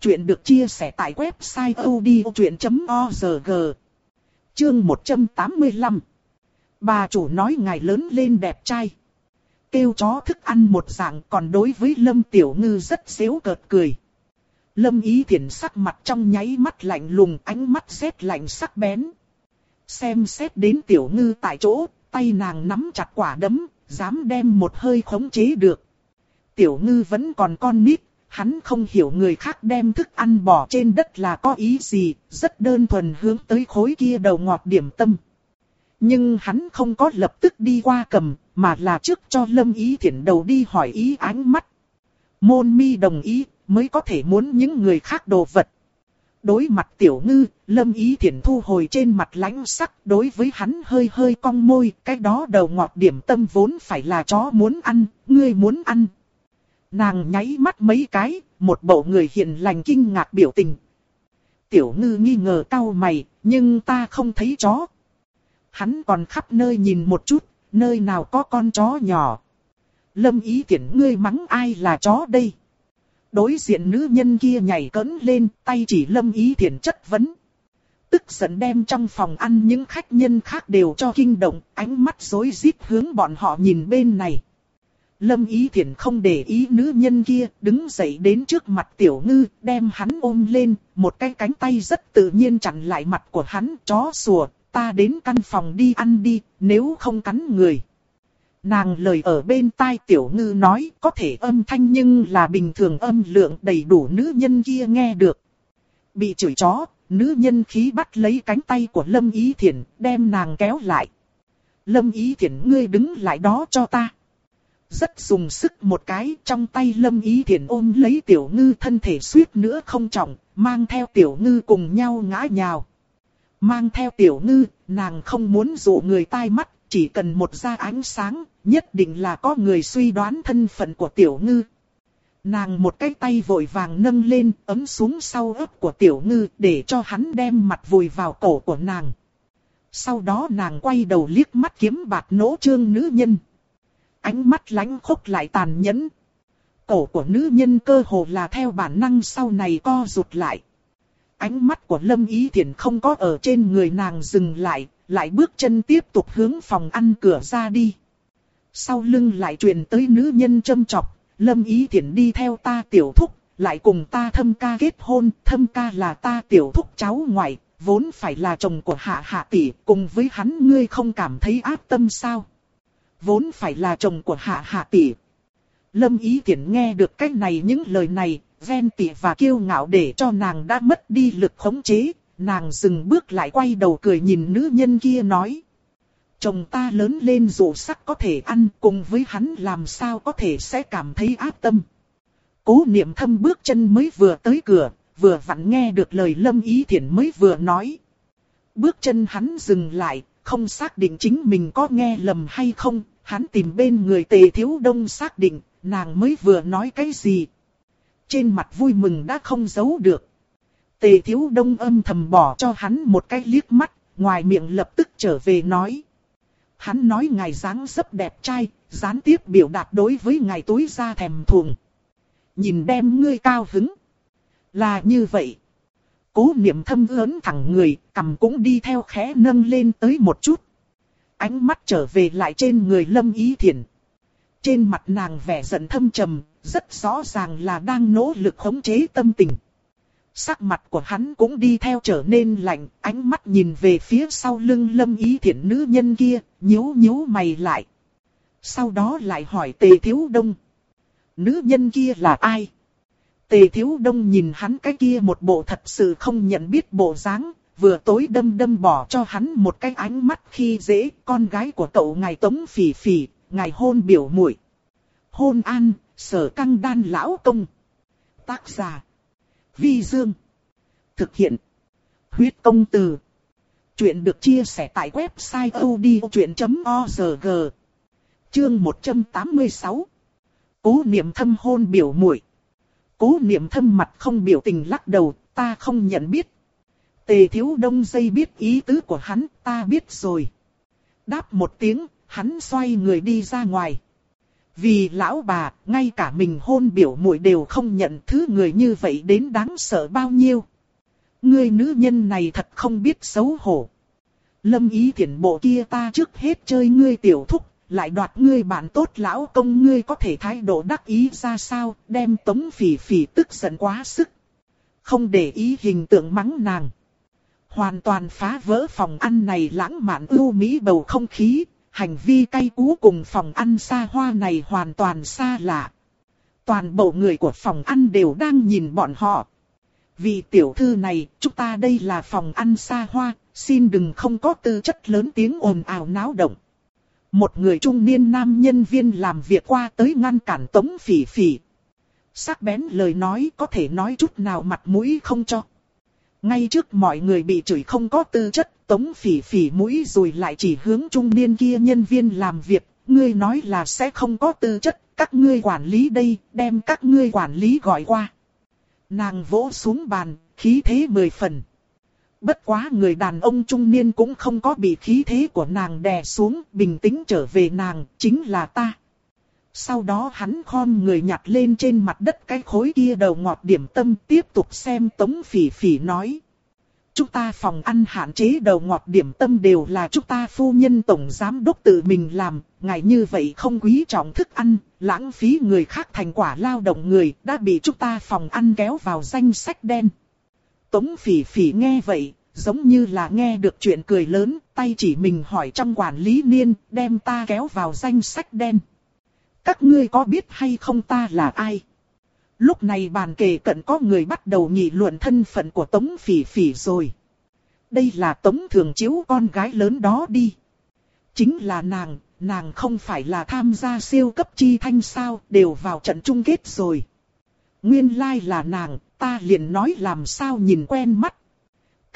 Chuyện được chia sẻ tại website odchuyện.org Chương 185 Bà chủ nói ngài lớn lên đẹp trai. Kêu chó thức ăn một dạng còn đối với Lâm Tiểu Ngư rất xéo cợt cười. Lâm Ý Thiển sắc mặt trong nháy mắt lạnh lùng ánh mắt rét lạnh sắc bén. Xem xét đến Tiểu Ngư tại chỗ, tay nàng nắm chặt quả đấm, dám đem một hơi khống chế được. Tiểu Ngư vẫn còn con nít, hắn không hiểu người khác đem thức ăn bỏ trên đất là có ý gì, rất đơn thuần hướng tới khối kia đầu ngọt điểm tâm. Nhưng hắn không có lập tức đi qua cầm, mà là trước cho Lâm Ý Thiển đầu đi hỏi ý ánh mắt. Môn mi đồng ý, mới có thể muốn những người khác đồ vật. Đối mặt tiểu ngư, Lâm Ý Thiển thu hồi trên mặt lãnh sắc, đối với hắn hơi hơi cong môi, cái đó đầu ngọt điểm tâm vốn phải là chó muốn ăn, ngươi muốn ăn. Nàng nháy mắt mấy cái, một bộ người hiền lành kinh ngạc biểu tình. Tiểu ngư nghi ngờ cau mày, nhưng ta không thấy chó. Hắn còn khắp nơi nhìn một chút, nơi nào có con chó nhỏ. Lâm ý tiện ngươi mắng ai là chó đây. Đối diện nữ nhân kia nhảy cấn lên, tay chỉ lâm ý thiện chất vấn. Tức giận đem trong phòng ăn những khách nhân khác đều cho kinh động, ánh mắt rối rít hướng bọn họ nhìn bên này. Lâm Ý Thiển không để ý nữ nhân kia, đứng dậy đến trước mặt tiểu ngư, đem hắn ôm lên, một cái cánh tay rất tự nhiên chặn lại mặt của hắn, chó sủa, ta đến căn phòng đi ăn đi, nếu không cắn người. Nàng lời ở bên tai tiểu ngư nói có thể âm thanh nhưng là bình thường âm lượng đầy đủ nữ nhân kia nghe được. Bị chửi chó, nữ nhân khí bắt lấy cánh tay của Lâm Ý Thiển, đem nàng kéo lại. Lâm Ý Thiển ngươi đứng lại đó cho ta. Rất dùng sức một cái trong tay Lâm Ý thiền ôm lấy tiểu ngư thân thể suýt nữa không trọng, mang theo tiểu ngư cùng nhau ngã nhào. Mang theo tiểu ngư, nàng không muốn dụ người tai mắt, chỉ cần một ra ánh sáng, nhất định là có người suy đoán thân phận của tiểu ngư. Nàng một cái tay vội vàng nâng lên, ấm xuống sau ấp của tiểu ngư để cho hắn đem mặt vùi vào cổ của nàng. Sau đó nàng quay đầu liếc mắt kiếm bạc nỗ trương nữ nhân. Ánh mắt lánh khốc lại tàn nhẫn. Cổ của nữ nhân cơ hồ là theo bản năng sau này co rụt lại. Ánh mắt của Lâm Ý Thiển không có ở trên người nàng dừng lại, lại bước chân tiếp tục hướng phòng ăn cửa ra đi. Sau lưng lại truyền tới nữ nhân châm chọc, Lâm Ý Thiển đi theo ta tiểu thúc, lại cùng ta thâm ca kết hôn, thâm ca là ta tiểu thúc cháu ngoại, vốn phải là chồng của hạ hạ tỷ, cùng với hắn ngươi không cảm thấy áp tâm sao? Vốn phải là chồng của hạ hạ tỷ. Lâm Ý Thiển nghe được cách này những lời này, ven tỷ và kiêu ngạo để cho nàng đã mất đi lực khống chế, nàng dừng bước lại quay đầu cười nhìn nữ nhân kia nói. Chồng ta lớn lên dù sắc có thể ăn cùng với hắn làm sao có thể sẽ cảm thấy áp tâm. Cố niệm thâm bước chân mới vừa tới cửa, vừa vặn nghe được lời lâm ý Thiển mới vừa nói. Bước chân hắn dừng lại, không xác định chính mình có nghe lầm hay không, hắn tìm bên người tề thiếu đông xác định, nàng mới vừa nói cái gì, trên mặt vui mừng đã không giấu được. Tề thiếu đông âm thầm bỏ cho hắn một cái liếc mắt, ngoài miệng lập tức trở về nói. Hắn nói ngài dáng dấp đẹp trai, gián tiếp biểu đạt đối với ngài tối ra thèm thuồng. Nhìn đem ngươi cao hứng. Là như vậy. Cố niệm thâm ớn thẳng người, cầm cũng đi theo khẽ nâng lên tới một chút. Ánh mắt trở về lại trên người lâm ý thiền. Trên mặt nàng vẻ giận thâm trầm, rất rõ ràng là đang nỗ lực khống chế tâm tình. Sắc mặt của hắn cũng đi theo trở nên lạnh, ánh mắt nhìn về phía sau lưng lâm ý thiện nữ nhân kia, nhíu nhíu mày lại. Sau đó lại hỏi tề thiếu đông. Nữ nhân kia là ai? Tề thiếu đông nhìn hắn cái kia một bộ thật sự không nhận biết bộ dáng, vừa tối đâm đâm bỏ cho hắn một cái ánh mắt khi dễ con gái của cậu ngài tống phỉ phỉ, ngài hôn biểu muội Hôn an, sở căng đan lão công. Tác giả. Vi Dương. Thực hiện. Huyết công từ. Chuyện được chia sẻ tại website odchuyện.org. Chương 186. Cố niệm thâm hôn biểu muội. Cố niệm thâm mặt không biểu tình lắc đầu, ta không nhận biết. Tề thiếu đông dây biết ý tứ của hắn, ta biết rồi. Đáp một tiếng, hắn xoay người đi ra ngoài. Vì lão bà, ngay cả mình hôn biểu muội đều không nhận thứ người như vậy đến đáng sợ bao nhiêu. người nữ nhân này thật không biết xấu hổ. Lâm ý thiện bộ kia ta trước hết chơi ngươi tiểu thúc, lại đoạt ngươi bạn tốt lão công ngươi có thể thái độ đắc ý ra sao, đem tống phỉ phỉ tức giận quá sức. Không để ý hình tượng mắng nàng. Hoàn toàn phá vỡ phòng ăn này lãng mạn ưu mỹ bầu không khí, hành vi cay cú cùng phòng ăn xa hoa này hoàn toàn xa lạ. Toàn bộ người của phòng ăn đều đang nhìn bọn họ. Vì tiểu thư này, chúng ta đây là phòng ăn xa hoa, xin đừng không có tư chất lớn tiếng ồn ào náo động. Một người trung niên nam nhân viên làm việc qua tới ngăn cản tống phỉ phỉ. Sắc bén lời nói có thể nói chút nào mặt mũi không cho. Ngay trước mọi người bị chửi không có tư chất, tống phỉ phỉ mũi rồi lại chỉ hướng trung niên kia nhân viên làm việc. Ngươi nói là sẽ không có tư chất, các ngươi quản lý đây, đem các ngươi quản lý gọi qua. Nàng vỗ xuống bàn, khí thế mười phần. Bất quá người đàn ông trung niên cũng không có bị khí thế của nàng đè xuống, bình tĩnh trở về nàng, chính là ta. Sau đó hắn khom người nhặt lên trên mặt đất cái khối kia đầu ngọt điểm tâm tiếp tục xem tống phỉ phỉ nói. Chúng ta phòng ăn hạn chế đầu ngọt điểm tâm đều là chúng ta phu nhân tổng giám đốc tự mình làm, ngài như vậy không quý trọng thức ăn, lãng phí người khác thành quả lao động người đã bị chúng ta phòng ăn kéo vào danh sách đen. Tống phỉ phỉ nghe vậy, giống như là nghe được chuyện cười lớn, tay chỉ mình hỏi trong quản lý niên, đem ta kéo vào danh sách đen. Các ngươi có biết hay không ta là ai? Lúc này bàn kề cận có người bắt đầu nghị luận thân phận của Tống Phỉ Phỉ rồi. Đây là Tống Thường Chiếu con gái lớn đó đi. Chính là nàng, nàng không phải là tham gia siêu cấp chi thanh sao, đều vào trận chung kết rồi. Nguyên lai like là nàng, ta liền nói làm sao nhìn quen mắt.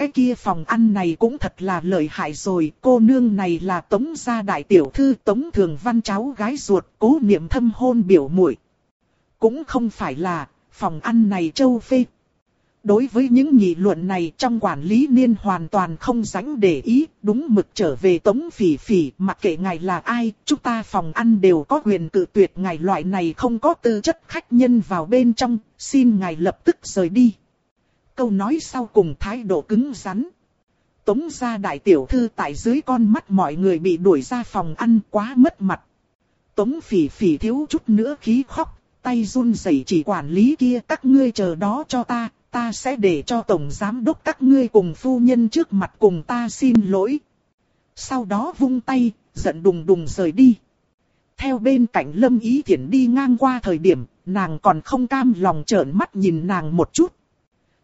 Cái kia phòng ăn này cũng thật là lợi hại rồi, cô nương này là tống gia đại tiểu thư tống thường văn cháu gái ruột, cố niệm thâm hôn biểu muội Cũng không phải là, phòng ăn này châu phê. Đối với những nghị luận này trong quản lý niên hoàn toàn không dánh để ý, đúng mực trở về tống phỉ phỉ, mặc kệ ngài là ai, chúng ta phòng ăn đều có quyền cự tuyệt ngài loại này không có tư chất khách nhân vào bên trong, xin ngài lập tức rời đi câu nói sau cùng thái độ cứng rắn. Tống gia đại tiểu thư tại dưới con mắt mọi người bị đuổi ra phòng ăn quá mất mặt. Tống phỉ phỉ thiếu chút nữa khí khóc, tay run rẩy chỉ quản lý kia các ngươi chờ đó cho ta, ta sẽ để cho tổng giám đốc các ngươi cùng phu nhân trước mặt cùng ta xin lỗi. Sau đó vung tay, giận đùng đùng rời đi. Theo bên cạnh Lâm Ý Thiển đi ngang qua thời điểm, nàng còn không cam lòng trợn mắt nhìn nàng một chút.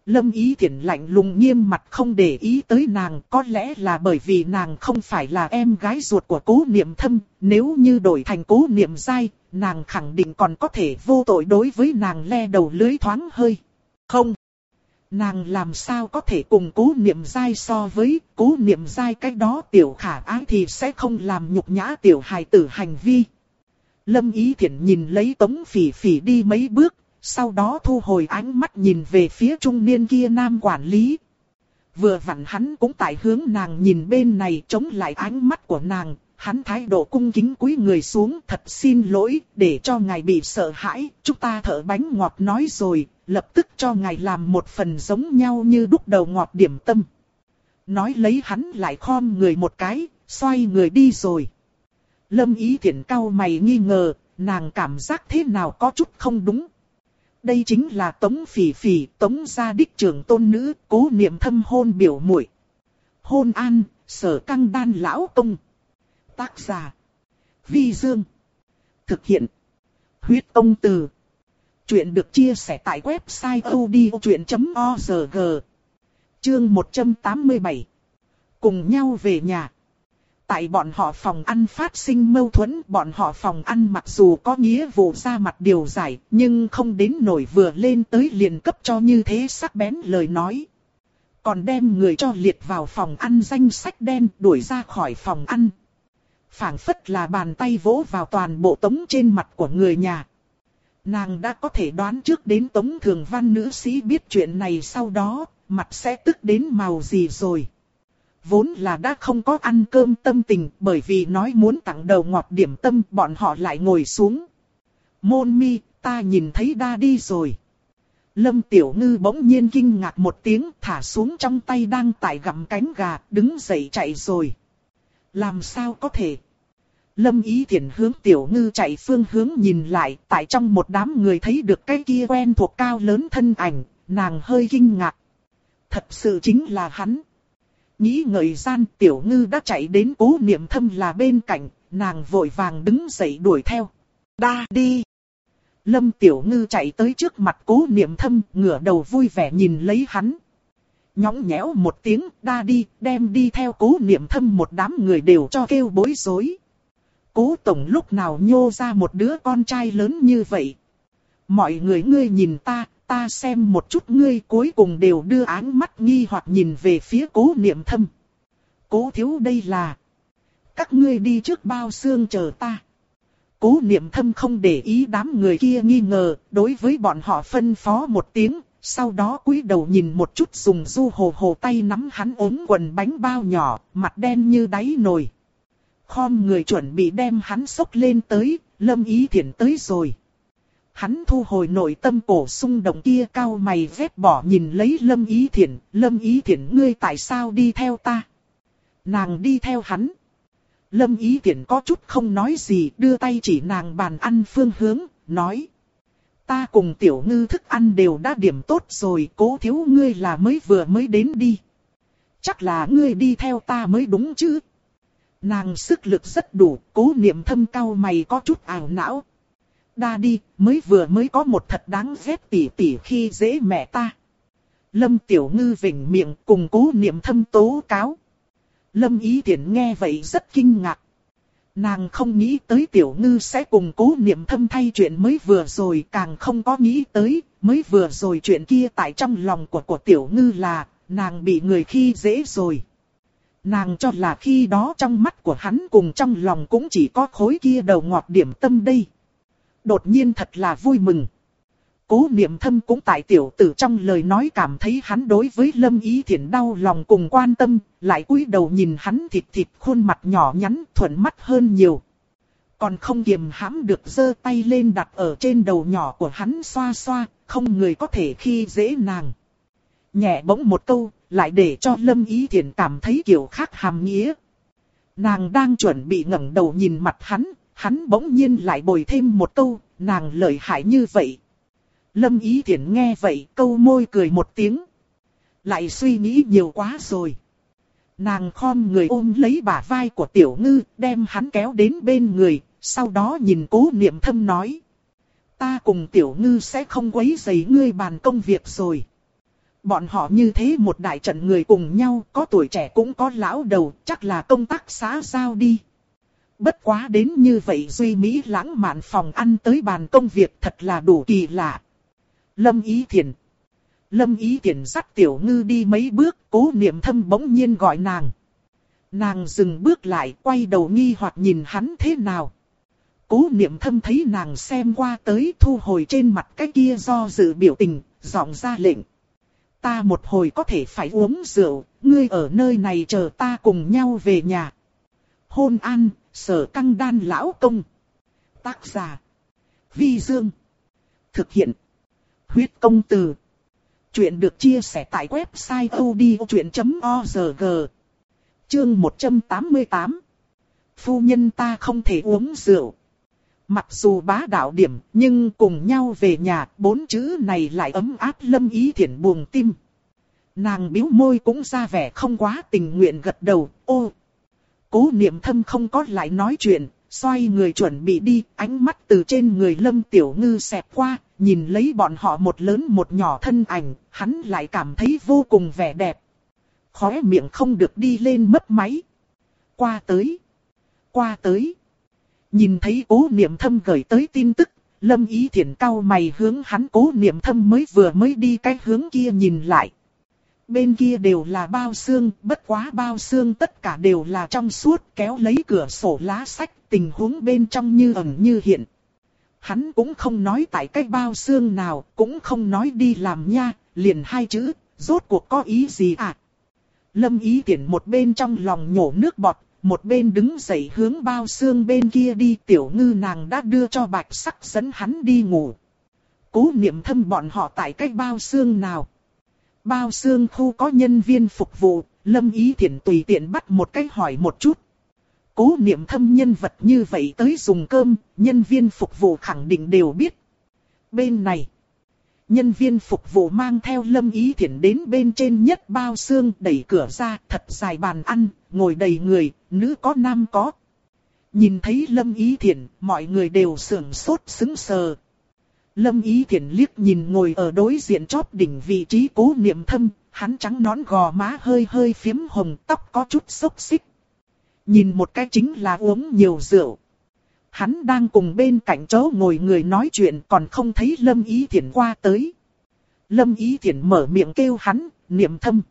Lâm Ý Thiển lạnh lùng nghiêm mặt không để ý tới nàng, có lẽ là bởi vì nàng không phải là em gái ruột của cố niệm thâm, nếu như đổi thành cố niệm dai, nàng khẳng định còn có thể vô tội đối với nàng le đầu lưới thoáng hơi. Không, nàng làm sao có thể cùng cố niệm dai so với cố niệm dai cái đó tiểu khả ái thì sẽ không làm nhục nhã tiểu hài tử hành vi. Lâm Ý Thiển nhìn lấy tống phỉ phỉ đi mấy bước, sau đó thu hồi ánh mắt nhìn về phía trung niên kia nam quản lý. Vừa vặn hắn cũng tại hướng nàng nhìn bên này chống lại ánh mắt của nàng, hắn thái độ cung kính cúi người xuống thật xin lỗi, để cho ngài bị sợ hãi, chúng ta thở bánh ngọt nói rồi, lập tức cho ngài làm một phần giống nhau như đúc đầu ngọt điểm tâm. Nói lấy hắn lại khom người một cái, xoay người đi rồi. Lâm ý thiện cao mày nghi ngờ, nàng cảm giác thế nào có chút không đúng đây chính là Tống Phỉ Phỉ, Tống gia đích trưởng tôn nữ, cố niệm thâm hôn biểu muội. Hôn an, sở căng đan lão công. Tác giả. Vi Dương. Thực hiện. Huyết công từ. Chuyện được chia sẻ tại website odchuyện.org. Chương 187. Cùng nhau về nhà. Tại bọn họ phòng ăn phát sinh mâu thuẫn, bọn họ phòng ăn mặc dù có nghĩa vụ ra mặt điều giải, nhưng không đến nổi vừa lên tới liền cấp cho như thế sắc bén lời nói. Còn đem người cho liệt vào phòng ăn danh sách đen đuổi ra khỏi phòng ăn. phảng phất là bàn tay vỗ vào toàn bộ tống trên mặt của người nhà. Nàng đã có thể đoán trước đến tống thường văn nữ sĩ biết chuyện này sau đó, mặt sẽ tức đến màu gì rồi vốn là đã không có ăn cơm tâm tình bởi vì nói muốn tặng đầu ngọt điểm tâm bọn họ lại ngồi xuống. Môn mi, ta nhìn thấy đa đi rồi. Lâm Tiểu Ngư bỗng nhiên kinh ngạc một tiếng thả xuống trong tay đang tại gặm cánh gà, đứng dậy chạy rồi. Làm sao có thể? Lâm Ý Thiển hướng Tiểu Ngư chạy phương hướng nhìn lại, tại trong một đám người thấy được cái kia quen thuộc cao lớn thân ảnh, nàng hơi kinh ngạc. Thật sự chính là hắn. Nghĩ ngợi gian tiểu ngư đã chạy đến cố niệm thâm là bên cạnh, nàng vội vàng đứng dậy đuổi theo. Đa đi! Lâm Tiểu Ngư chạy tới trước mặt cố niệm thâm, ngửa đầu vui vẻ nhìn lấy hắn. Nhõng nhẽo một tiếng, đa đi, đem đi theo cố niệm thâm một đám người đều cho kêu bối rối. Cố tổng lúc nào nhô ra một đứa con trai lớn như vậy. Mọi người ngươi nhìn ta, ta xem một chút ngươi cuối cùng đều đưa áng mắt nghi hoặc nhìn về phía cố niệm thâm. Cố thiếu đây là. Các ngươi đi trước bao xương chờ ta. Cố niệm thâm không để ý đám người kia nghi ngờ, đối với bọn họ phân phó một tiếng, sau đó cúi đầu nhìn một chút dùng du hồ hồ tay nắm hắn ốm quần bánh bao nhỏ, mặt đen như đáy nồi. Khom người chuẩn bị đem hắn sốc lên tới, lâm ý thiện tới rồi. Hắn thu hồi nội tâm cổ sung động kia cao mày vết bỏ nhìn lấy lâm ý thiện, lâm ý thiện ngươi tại sao đi theo ta? Nàng đi theo hắn. Lâm ý thiện có chút không nói gì, đưa tay chỉ nàng bàn ăn phương hướng, nói. Ta cùng tiểu ngư thức ăn đều đã điểm tốt rồi, cố thiếu ngươi là mới vừa mới đến đi. Chắc là ngươi đi theo ta mới đúng chứ. Nàng sức lực rất đủ, cố niệm thâm cao mày có chút ảo não. Đa đi, mới vừa mới có một thật đáng ghét tỉ tỉ khi dễ mẹ ta. Lâm Tiểu Ngư vỉnh miệng cùng cố niệm thâm tố cáo. Lâm Ý Thiển nghe vậy rất kinh ngạc. Nàng không nghĩ tới Tiểu Ngư sẽ cùng cố niệm thâm thay chuyện mới vừa rồi càng không có nghĩ tới mới vừa rồi chuyện kia tại trong lòng của của Tiểu Ngư là nàng bị người khi dễ rồi. Nàng cho là khi đó trong mắt của hắn cùng trong lòng cũng chỉ có khối kia đầu ngọt điểm tâm đây. Đột nhiên thật là vui mừng. Cố niệm thâm cũng tại tiểu tử trong lời nói cảm thấy hắn đối với lâm ý thiện đau lòng cùng quan tâm, lại cúi đầu nhìn hắn thịt thịt khuôn mặt nhỏ nhắn thuận mắt hơn nhiều. Còn không kiềm hãm được giơ tay lên đặt ở trên đầu nhỏ của hắn xoa xoa, không người có thể khi dễ nàng. Nhẹ bỗng một câu, lại để cho lâm ý thiện cảm thấy kiểu khác hàm nghĩa. Nàng đang chuẩn bị ngẩng đầu nhìn mặt hắn, hắn bỗng nhiên lại bồi thêm một câu, nàng lợi hại như vậy. Lâm Ý Thiển nghe vậy câu môi cười một tiếng. Lại suy nghĩ nhiều quá rồi. Nàng khom người ôm lấy bả vai của tiểu ngư, đem hắn kéo đến bên người, sau đó nhìn cố niệm thâm nói. Ta cùng tiểu ngư sẽ không quấy rầy ngươi bàn công việc rồi. Bọn họ như thế một đại trận người cùng nhau, có tuổi trẻ cũng có lão đầu, chắc là công tác xã giao đi. Bất quá đến như vậy Duy Mỹ lãng mạn phòng ăn tới bàn công việc thật là đủ kỳ lạ. Lâm Ý Thiển Lâm Ý Thiển dắt Tiểu Ngư đi mấy bước, cố niệm thâm bỗng nhiên gọi nàng. Nàng dừng bước lại, quay đầu nghi hoặc nhìn hắn thế nào. Cố niệm thâm thấy nàng xem qua tới thu hồi trên mặt cái kia do dự biểu tình, giọng ra lệnh. Ta một hồi có thể phải uống rượu, ngươi ở nơi này chờ ta cùng nhau về nhà. Hôn an, sở căng đan lão công. Tác giả. Vi Dương. Thực hiện. Huyết công từ. Chuyện được chia sẻ tại website odchuyện.org. Chương 188. Phu nhân ta không thể uống rượu. Mặc dù bá đạo điểm, nhưng cùng nhau về nhà, bốn chữ này lại ấm áp lâm ý thiện buồn tim. Nàng biếu môi cũng ra vẻ không quá tình nguyện gật đầu, ô. Cố niệm thâm không có lại nói chuyện, xoay người chuẩn bị đi, ánh mắt từ trên người lâm tiểu ngư xẹp qua, nhìn lấy bọn họ một lớn một nhỏ thân ảnh, hắn lại cảm thấy vô cùng vẻ đẹp. Khóe miệng không được đi lên mất máy. Qua tới. Qua tới. Nhìn thấy cố niệm thâm gửi tới tin tức, lâm ý thiện cao mày hướng hắn cố niệm thâm mới vừa mới đi cái hướng kia nhìn lại. Bên kia đều là bao xương, bất quá bao xương tất cả đều là trong suốt kéo lấy cửa sổ lá sách, tình huống bên trong như ẩn như hiện. Hắn cũng không nói tại cái bao xương nào, cũng không nói đi làm nha, liền hai chữ, rốt cuộc có ý gì à? Lâm ý tiện một bên trong lòng nhổ nước bọt, một bên đứng dậy hướng bao xương bên kia đi tiểu ngư nàng đã đưa cho bạch sắc dẫn hắn đi ngủ. Cố niệm thâm bọn họ tại cái bao xương nào? Bao xương khu có nhân viên phục vụ, lâm ý thiển tùy tiện bắt một cái hỏi một chút. Cố niệm thâm nhân vật như vậy tới dùng cơm, nhân viên phục vụ khẳng định đều biết. Bên này, nhân viên phục vụ mang theo lâm ý thiển đến bên trên nhất bao xương đẩy cửa ra thật dài bàn ăn, ngồi đầy người, nữ có nam có. Nhìn thấy lâm ý thiển mọi người đều sưởng sốt xứng sờ. Lâm Ý Thiển liếc nhìn ngồi ở đối diện chóp đỉnh vị trí cố niệm thâm, hắn trắng nón gò má hơi hơi phiếm hồng tóc có chút xốc xích. Nhìn một cái chính là uống nhiều rượu. Hắn đang cùng bên cạnh chỗ ngồi người nói chuyện còn không thấy Lâm Ý Thiển qua tới. Lâm Ý Thiển mở miệng kêu hắn, niệm thâm.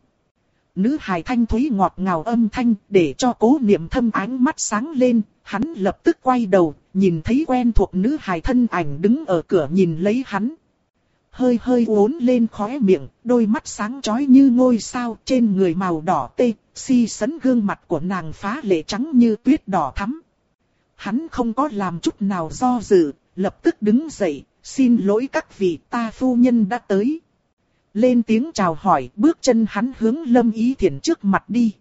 Nữ hài thanh thúy ngọt ngào âm thanh để cho cố niệm thâm ánh mắt sáng lên, hắn lập tức quay đầu, nhìn thấy quen thuộc nữ hài thân ảnh đứng ở cửa nhìn lấy hắn. Hơi hơi uốn lên khóe miệng, đôi mắt sáng chói như ngôi sao trên người màu đỏ tê, si sấn gương mặt của nàng phá lệ trắng như tuyết đỏ thắm. Hắn không có làm chút nào do dự, lập tức đứng dậy, xin lỗi các vị ta phu nhân đã tới. Lên tiếng chào hỏi, bước chân hắn hướng lâm ý Thiển trước mặt đi.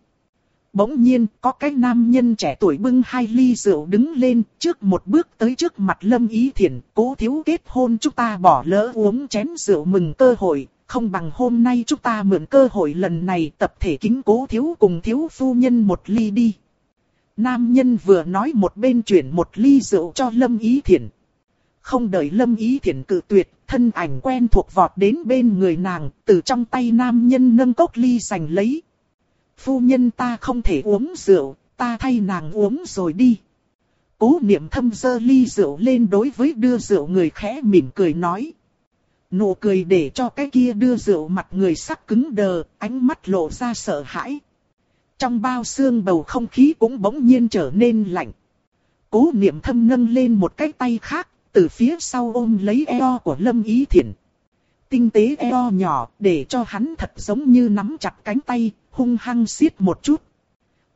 Bỗng nhiên, có cái nam nhân trẻ tuổi bưng hai ly rượu đứng lên, trước một bước tới trước mặt Lâm Ý Thiển, cố thiếu kết hôn chúng ta bỏ lỡ uống chén rượu mừng cơ hội, không bằng hôm nay chúng ta mượn cơ hội lần này tập thể kính cố thiếu cùng thiếu phu nhân một ly đi. Nam nhân vừa nói một bên chuyển một ly rượu cho Lâm Ý Thiển. Không đợi Lâm Ý Thiển cự tuyệt, thân ảnh quen thuộc vọt đến bên người nàng, từ trong tay nam nhân nâng cốc ly giành lấy. Phu nhân ta không thể uống rượu, ta thay nàng uống rồi đi. Cố niệm thâm dơ ly rượu lên đối với đưa rượu người khẽ mỉm cười nói. Nụ cười để cho cái kia đưa rượu mặt người sắc cứng đờ, ánh mắt lộ ra sợ hãi. Trong bao xương bầu không khí cũng bỗng nhiên trở nên lạnh. Cố niệm thâm nâng lên một cái tay khác, từ phía sau ôm lấy eo của Lâm Ý Thiển. Tinh tế eo nhỏ để cho hắn thật giống như nắm chặt cánh tay, hung hăng siết một chút.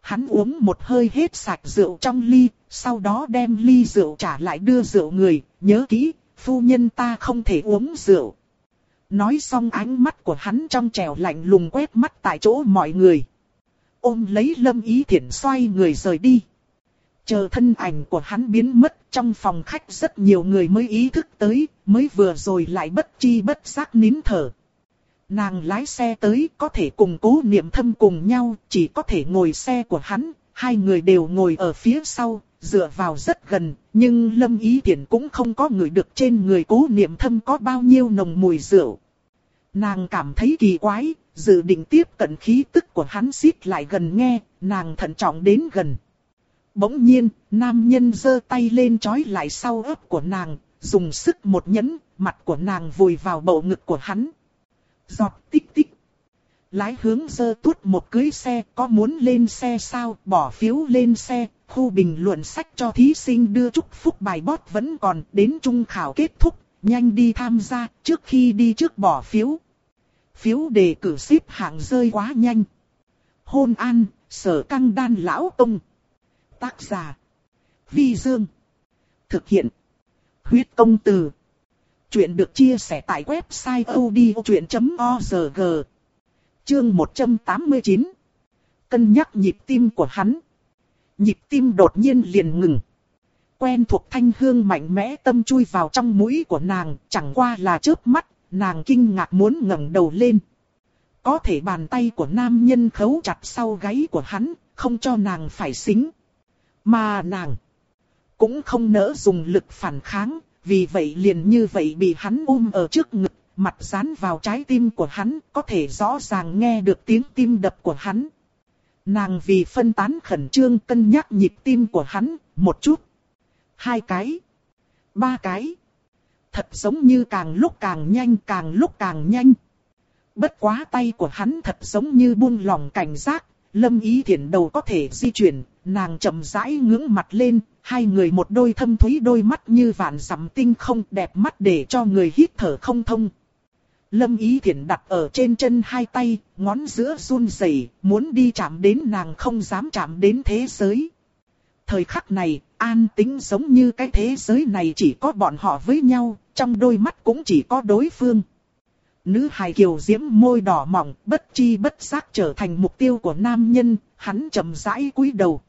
Hắn uống một hơi hết sạch rượu trong ly, sau đó đem ly rượu trả lại đưa rượu người, nhớ kỹ, phu nhân ta không thể uống rượu. Nói xong ánh mắt của hắn trong trèo lạnh lùng quét mắt tại chỗ mọi người. Ôm lấy lâm ý Thiển xoay người rời đi. Chờ thân ảnh của hắn biến mất trong phòng khách rất nhiều người mới ý thức tới, mới vừa rồi lại bất chi bất giác nín thở. Nàng lái xe tới có thể cùng cố niệm thâm cùng nhau, chỉ có thể ngồi xe của hắn, hai người đều ngồi ở phía sau, dựa vào rất gần, nhưng Lâm Ý Thiển cũng không có người được trên người cố niệm thâm có bao nhiêu nồng mùi rượu. Nàng cảm thấy kỳ quái, dự định tiếp cận khí tức của hắn xít lại gần nghe, nàng thận trọng đến gần. Bỗng nhiên, nam nhân giơ tay lên trói lại sau ớt của nàng, dùng sức một nhấn, mặt của nàng vùi vào bầu ngực của hắn. Giọt tích tích. Lái hướng dơ tuốt một cưới xe, có muốn lên xe sao, bỏ phiếu lên xe, khu bình luận sách cho thí sinh đưa chúc phúc bài bót vẫn còn, đến trung khảo kết thúc, nhanh đi tham gia, trước khi đi trước bỏ phiếu. Phiếu đề cử xếp hạng rơi quá nhanh. Hôn an, sở căng đan lão tông. Tác giả. Vi Dương. Thực hiện. Huyết công từ. Chuyện được chia sẻ tại website odchuyện.org. Chương 189. Cân nhắc nhịp tim của hắn. Nhịp tim đột nhiên liền ngừng. Quen thuộc thanh hương mạnh mẽ tâm chui vào trong mũi của nàng, chẳng qua là chớp mắt, nàng kinh ngạc muốn ngẩng đầu lên. Có thể bàn tay của nam nhân khấu chặt sau gáy của hắn, không cho nàng phải xính. Mà nàng cũng không nỡ dùng lực phản kháng, vì vậy liền như vậy bị hắn ôm ở trước ngực, mặt dán vào trái tim của hắn, có thể rõ ràng nghe được tiếng tim đập của hắn. Nàng vì phân tán khẩn trương cân nhắc nhịp tim của hắn, một chút, hai cái, ba cái. Thật giống như càng lúc càng nhanh càng lúc càng nhanh. Bất quá tay của hắn thật giống như buông lỏng cảnh giác, lâm ý thiện đầu có thể di chuyển, nàng chậm rãi ngưỡng mặt lên, hai người một đôi thâm thúy đôi mắt như vạn dặm tinh không đẹp mắt để cho người hít thở không thông. Lâm Ý Thiển đặt ở trên chân hai tay, ngón giữa run rẩy, muốn đi chạm đến nàng không dám chạm đến thế giới. Thời khắc này, an tính giống như cái thế giới này chỉ có bọn họ với nhau, trong đôi mắt cũng chỉ có đối phương. Nữ hài kiều diễm môi đỏ mỏng, bất chi bất giác trở thành mục tiêu của nam nhân, hắn chậm rãi cúi đầu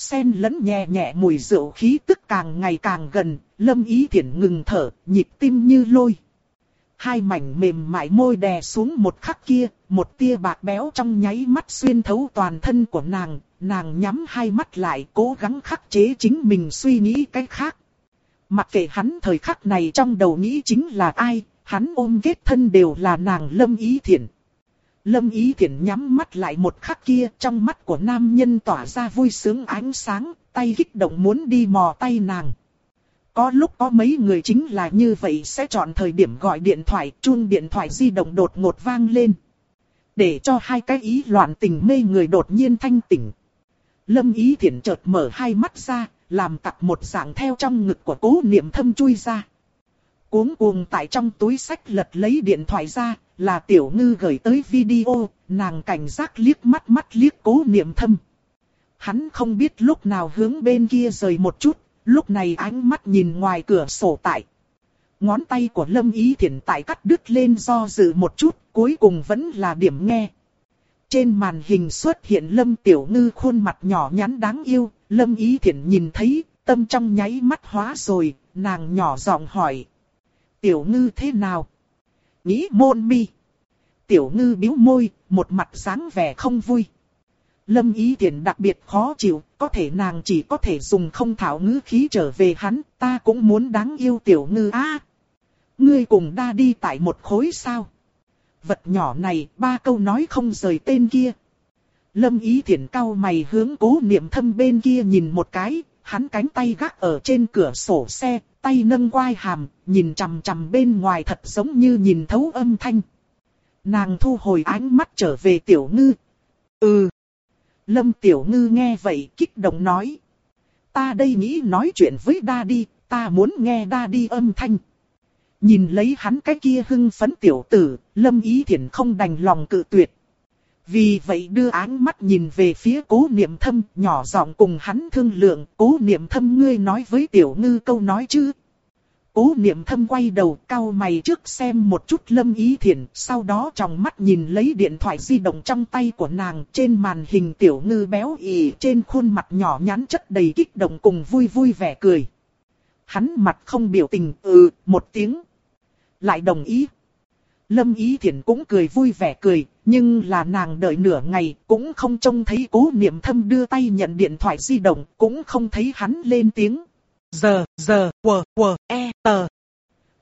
sen lẫn nhẹ nhẹ mùi rượu khí tức càng ngày càng gần, lâm ý thiển ngừng thở, nhịp tim như lôi. Hai mảnh mềm mại môi đè xuống một khắc kia, một tia bạc béo trong nháy mắt xuyên thấu toàn thân của nàng, nàng nhắm hai mắt lại cố gắng khắc chế chính mình suy nghĩ cách khác. Mặc kệ hắn thời khắc này trong đầu nghĩ chính là ai, hắn ôm ghét thân đều là nàng lâm ý thiện. Lâm ý thiển nhắm mắt lại một khắc kia trong mắt của nam nhân tỏa ra vui sướng ánh sáng, tay kích động muốn đi mò tay nàng. Có lúc có mấy người chính là như vậy sẽ chọn thời điểm gọi điện thoại, chuông điện thoại di động đột ngột vang lên. Để cho hai cái ý loạn tình mê người đột nhiên thanh tỉnh. Lâm ý thiển chợt mở hai mắt ra, làm tặc một dạng theo trong ngực của cố niệm thâm chui ra cuốn cuồng tại trong túi sách lật lấy điện thoại ra, là tiểu ngư gửi tới video, nàng cảnh giác liếc mắt mắt liếc cố niệm thâm. Hắn không biết lúc nào hướng bên kia rời một chút, lúc này ánh mắt nhìn ngoài cửa sổ tại. Ngón tay của Lâm Ý Thiển tại cắt đứt lên do dự một chút, cuối cùng vẫn là điểm nghe. Trên màn hình xuất hiện Lâm Tiểu Ngư khuôn mặt nhỏ nhắn đáng yêu, Lâm Ý Thiển nhìn thấy, tâm trong nháy mắt hóa rồi, nàng nhỏ giọng hỏi. Tiểu Ngư thế nào? Nghĩ môn mi. Tiểu Ngư biếu môi, một mặt dáng vẻ không vui. Lâm Ý tiện đặc biệt khó chịu, có thể nàng chỉ có thể dùng không thảo ngữ khí trở về hắn, ta cũng muốn đáng yêu Tiểu Ngư a. ngươi cùng đa đi tại một khối sao? vật nhỏ này ba câu nói không rời tên kia. Lâm ý thiện cao mày hướng cố niệm thâm bên kia nhìn một cái, hắn cánh tay gác ở trên cửa sổ xe, tay nâng quai hàm, nhìn chằm chằm bên ngoài thật giống như nhìn thấu âm thanh. Nàng thu hồi ánh mắt trở về tiểu ngư. Ừ. Lâm tiểu ngư nghe vậy kích động nói. Ta đây nghĩ nói chuyện với đa đi, ta muốn nghe đa đi âm thanh. Nhìn lấy hắn cái kia hưng phấn tiểu tử, lâm ý thiện không đành lòng cự tuyệt. Vì vậy đưa áng mắt nhìn về phía cố niệm thâm, nhỏ giọng cùng hắn thương lượng, cố niệm thâm ngươi nói với tiểu ngư câu nói chứ. Cố niệm thâm quay đầu cao mày trước xem một chút lâm ý thiện, sau đó trong mắt nhìn lấy điện thoại di động trong tay của nàng trên màn hình tiểu ngư béo ỉ trên khuôn mặt nhỏ nhắn chất đầy kích động cùng vui vui vẻ cười. Hắn mặt không biểu tình ừ một tiếng lại đồng ý. Lâm Ý Thiển cũng cười vui vẻ cười, nhưng là nàng đợi nửa ngày cũng không trông thấy cố niệm thâm đưa tay nhận điện thoại di động, cũng không thấy hắn lên tiếng. Giờ, giờ, quờ, quờ, e, tờ.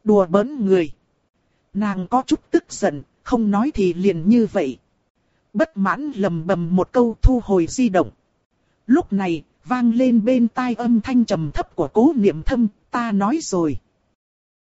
Đùa bỡn người. Nàng có chút tức giận, không nói thì liền như vậy. Bất mãn lầm bầm một câu thu hồi di động. Lúc này, vang lên bên tai âm thanh trầm thấp của cố niệm thâm, ta nói rồi.